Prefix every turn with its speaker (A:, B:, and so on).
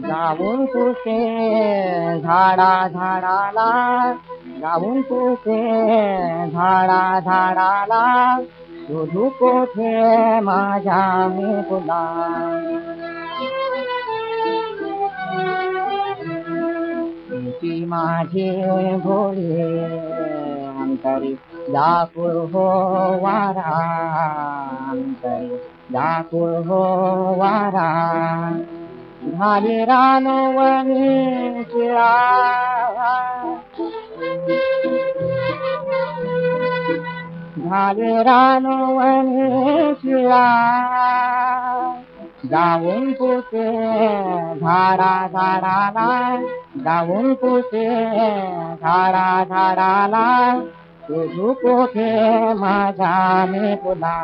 A: जाऊन तुझे झाडा, झाडाला, जाऊन तुझे झाडा, झाडाला, शोधू कोठे माझ्या मी तुला? माझी भोळे अंतरी व्याकुळ हो वारांतरी व्याकुळ हो वारा झाले रानवणी शिळा. झाले रानवणी शिळा. जाऊन पुसे झाडा झाडाला जाऊन पुसे झाडा झाडाला तुझू कोठे माझा मी तुला